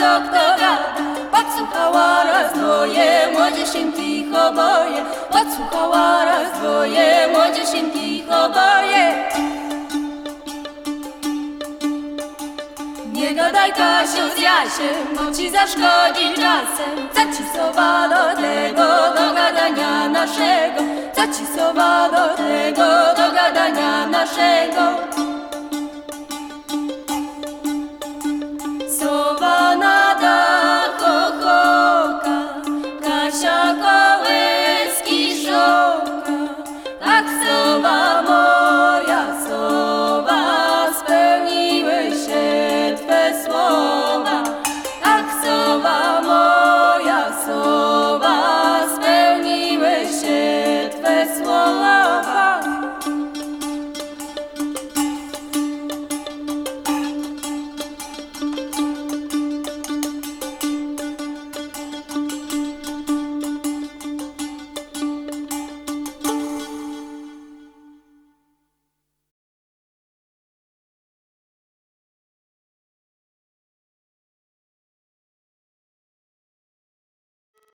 co kto gada. Podsłuchała raz dwoje, młodziesieńki oboje. Podsłuchała raz dwoje, młodziesieńki oboje. Nie gadaj Kasiu z Jasiem, bo ci zaszkodzi czasem. Co ci sowa do tego, do gadania naszego? Co ci sowa do tego, do gadania naszego? Russia.